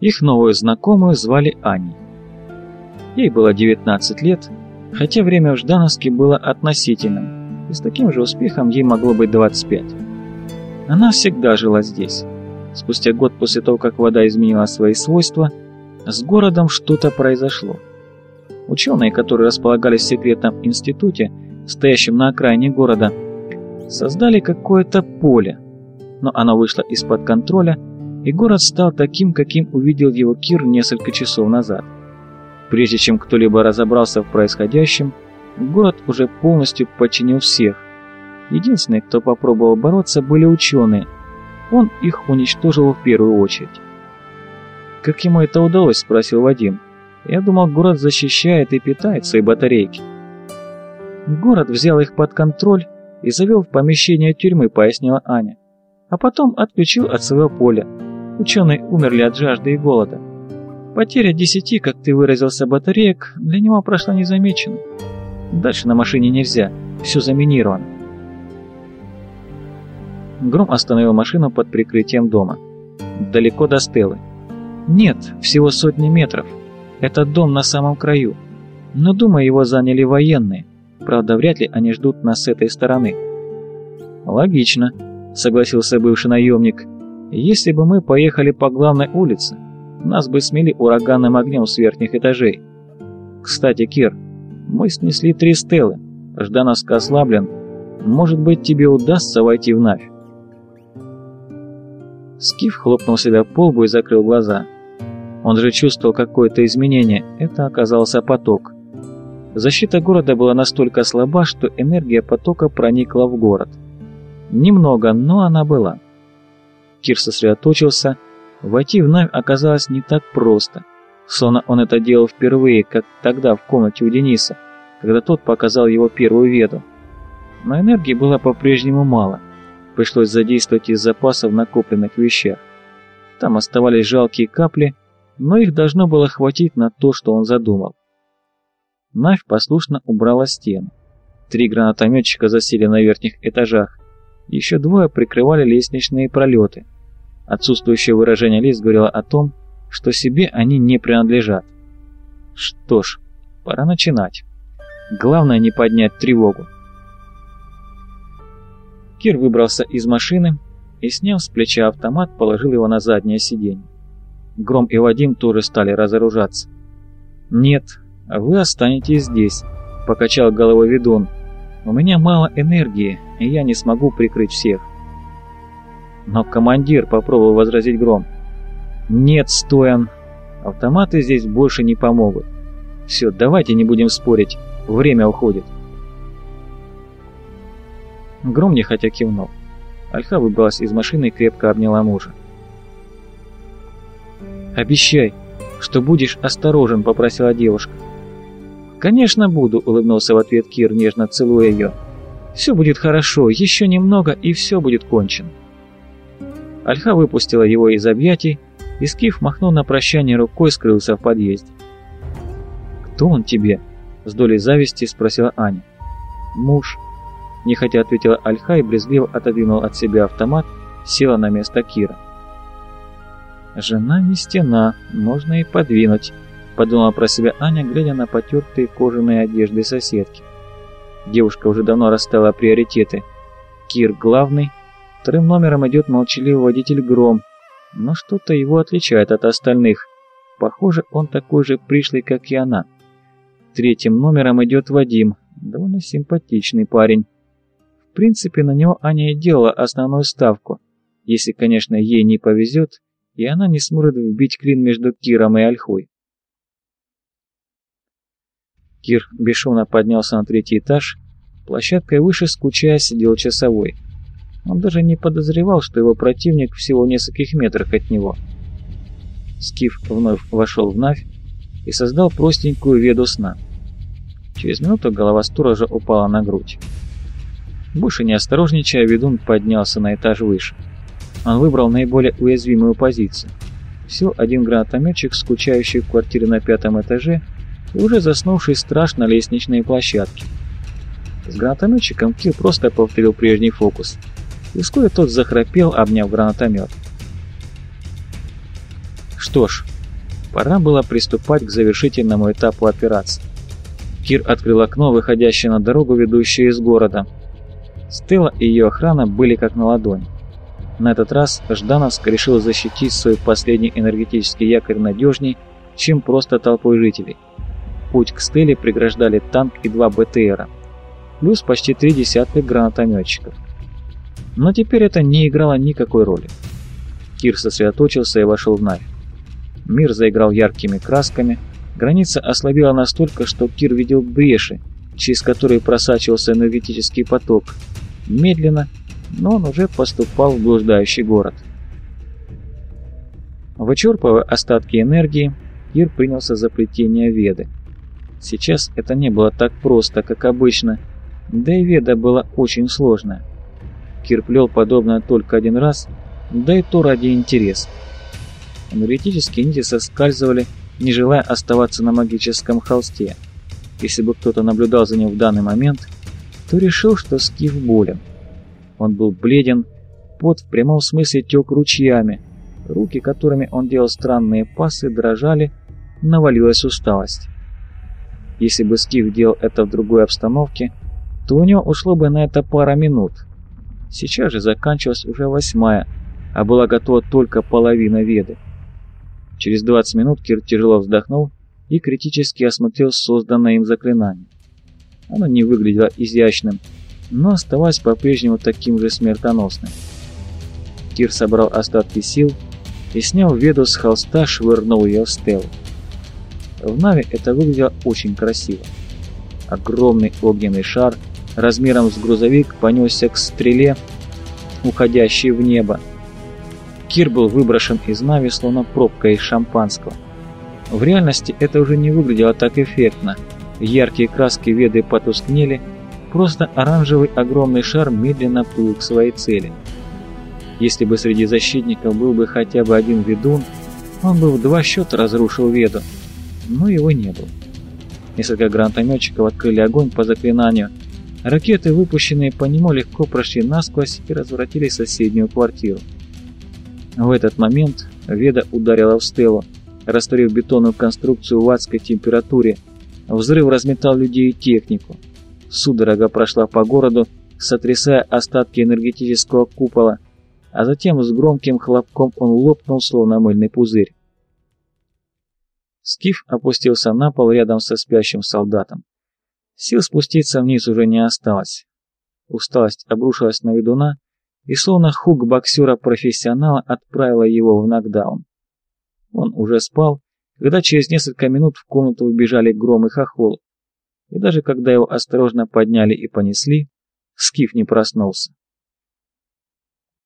Их новую знакомую звали Аней. Ей было 19 лет, хотя время в Ждановске было относительным, и с таким же успехом ей могло быть 25. Она всегда жила здесь. Спустя год после того, как вода изменила свои свойства, с городом что-то произошло. Ученые, которые располагались в секретном институте, стоящем на окраине города, создали какое-то поле, но оно вышло из-под контроля, и город стал таким, каким увидел его Кир несколько часов назад. Прежде чем кто-либо разобрался в происходящем, город уже полностью подчинил всех. Единственные, кто попробовал бороться, были ученые. Он их уничтожил в первую очередь. «Как ему это удалось?» – спросил Вадим. «Я думал, город защищает и питает свои батарейки». Город взял их под контроль и завел в помещение тюрьмы, пояснила Аня. А потом отключил от своего поля. Ученые умерли от жажды и голода. Потеря десяти, как ты выразился, батареек для него прошла незамеченной. Дальше на машине нельзя, все заминировано. Гром остановил машину под прикрытием дома. Далеко до Стеллы. Нет, всего сотни метров. Этот дом на самом краю. Но, думаю, его заняли военные. Правда, вряд ли они ждут нас с этой стороны. Логично, согласился бывший наемник. Если бы мы поехали по главной улице, нас бы смели ураганным огнем с верхних этажей. Кстати, Кир, мы снесли три стелы. Ждановск ослаблен. Может быть, тебе удастся войти в Навь. Скиф хлопнул себя по лбу и закрыл глаза. Он же чувствовал какое-то изменение. Это оказался поток. Защита города была настолько слаба, что энергия потока проникла в город. Немного, но она была. Кир сосредоточился. Войти в Навь оказалось не так просто. Словно он это делал впервые, как тогда в комнате у Дениса, когда тот показал его первую веду. Но энергии было по-прежнему мало. Пришлось задействовать из запасов накопленных вещах. Там оставались жалкие капли, но их должно было хватить на то, что он задумал. Навь послушно убрала стену. Три гранатометчика засели на верхних этажах. Еще двое прикрывали лестничные пролеты. Отсутствующее выражение лиц говорило о том, что себе они не принадлежат. Что ж, пора начинать. Главное не поднять тревогу. Кир выбрался из машины и, сняв с плеча автомат, положил его на заднее сиденье. Гром и Вадим тоже стали разоружаться. «Нет, «Вы останетесь здесь», — покачал головой ведун. «У меня мало энергии, и я не смогу прикрыть всех». «Но командир», — попробовал возразить Гром. «Нет, Стоян, автоматы здесь больше не помогут. Все, давайте не будем спорить, время уходит». Гром нехотя кивнул. Альха выбралась из машины и крепко обняла мужа. «Обещай, что будешь осторожен», — попросила девушка. «Конечно буду», — улыбнулся в ответ Кир, нежно целуя ее. «Все будет хорошо, еще немного, и все будет кончено». Альха выпустила его из объятий, и Скиф махнул на прощание рукой, скрылся в подъезде. «Кто он тебе?» — с долей зависти спросила Аня. «Муж», — нехотя ответила Альха и брезгливо отодвинул от себя автомат, села на место Кира. «Жена не стена, можно и подвинуть», Подумала про себя Аня, глядя на потертые кожаные одежды соседки. Девушка уже давно расставила приоритеты. Кир главный, вторым номером идет молчаливый водитель Гром, но что-то его отличает от остальных. Похоже, он такой же пришлый, как и она. Третьим номером идет Вадим, довольно симпатичный парень. В принципе, на него Аня и делала основную ставку, если, конечно, ей не повезет, и она не сможет вбить клин между Киром и Ольхой. Кир бесшумно поднялся на третий этаж. Площадкой выше, скучая, сидел часовой. Он даже не подозревал, что его противник всего в нескольких метрах от него. Скиф вновь вошел в Навь и создал простенькую веду сна. Через минуту голова сторожа упала на грудь. Больше не осторожничая, ведун поднялся на этаж выше. Он выбрал наиболее уязвимую позицию. Всего один гранатометчик, скучающий в квартире на пятом этаже, и уже заснувший страж на лестничной площадке. С гранатометчиком Кир просто повторил прежний фокус, и вскоре тот захрапел, обняв гранатомет. Что ж, пора было приступать к завершительному этапу операции. Кир открыл окно, выходящее на дорогу, ведущую из города. Стелла и ее охрана были как на ладони. На этот раз Ждановск решил защитить свой последний энергетический якорь надежней, чем просто толпой жителей. Путь к Стелле преграждали танк и два БТРа, плюс почти три десятка гранатометчиков. Но теперь это не играло никакой роли. Кир сосредоточился и вошел в Навь. Мир заиграл яркими красками, граница ослабела настолько, что Кир видел бреши, через которые просачивался энергетический поток. Медленно, но он уже поступал в блуждающий город. Вычерпывая остатки энергии, Кир принялся за плетение Веды. Сейчас это не было так просто, как обычно, да и Веда была очень сложная. Кир плел подобное только один раз, да и то ради интереса. Энергетические нити соскальзывали, не желая оставаться на магическом холсте. Если бы кто-то наблюдал за ним в данный момент, то решил, что Скиф болен. Он был бледен, пот в прямом смысле тек ручьями, руки, которыми он делал странные пасы, дрожали, навалилась усталость. Если бы Скиф делал это в другой обстановке, то у него ушло бы на это пара минут. Сейчас же заканчивалась уже восьмая, а была готова только половина веды. Через 20 минут Кир тяжело вздохнул и критически осмотрел созданное им заклинание. Оно не выглядело изящным, но оставалось по-прежнему таким же смертоносным. Кир собрал остатки сил и, сняв веду с холста, швырнул ее в стелу. В Нави это выглядело очень красиво. Огромный огненный шар размером с грузовик понесся к стреле, уходящей в небо. Кир был выброшен из Нави, словно пробка из шампанского. В реальности это уже не выглядело так эффектно. Яркие краски веды потускнели, просто оранжевый огромный шар медленно плыл к своей цели. Если бы среди защитников был бы хотя бы один ведун, он бы в два счета разрушил веду, но его не было. Несколько гранатометчиков открыли огонь по заклинанию. Ракеты, выпущенные по нему, легко прошли насквозь и развратили соседнюю квартиру. В этот момент Веда ударила в стелу, растворив бетонную конструкцию в адской температуре. Взрыв разметал людей и технику. Судорога прошла по городу, сотрясая остатки энергетического купола, а затем с громким хлопком он лопнул, словно мыльный пузырь. Скиф опустился на пол рядом со спящим солдатом. Сил спуститься вниз уже не осталось. Усталость обрушилась на ведуна, и словно хук боксера-профессионала отправила его в нокдаун. Он уже спал, когда через несколько минут в комнату убежали Гром и Хохол, и даже когда его осторожно подняли и понесли, Скиф не проснулся.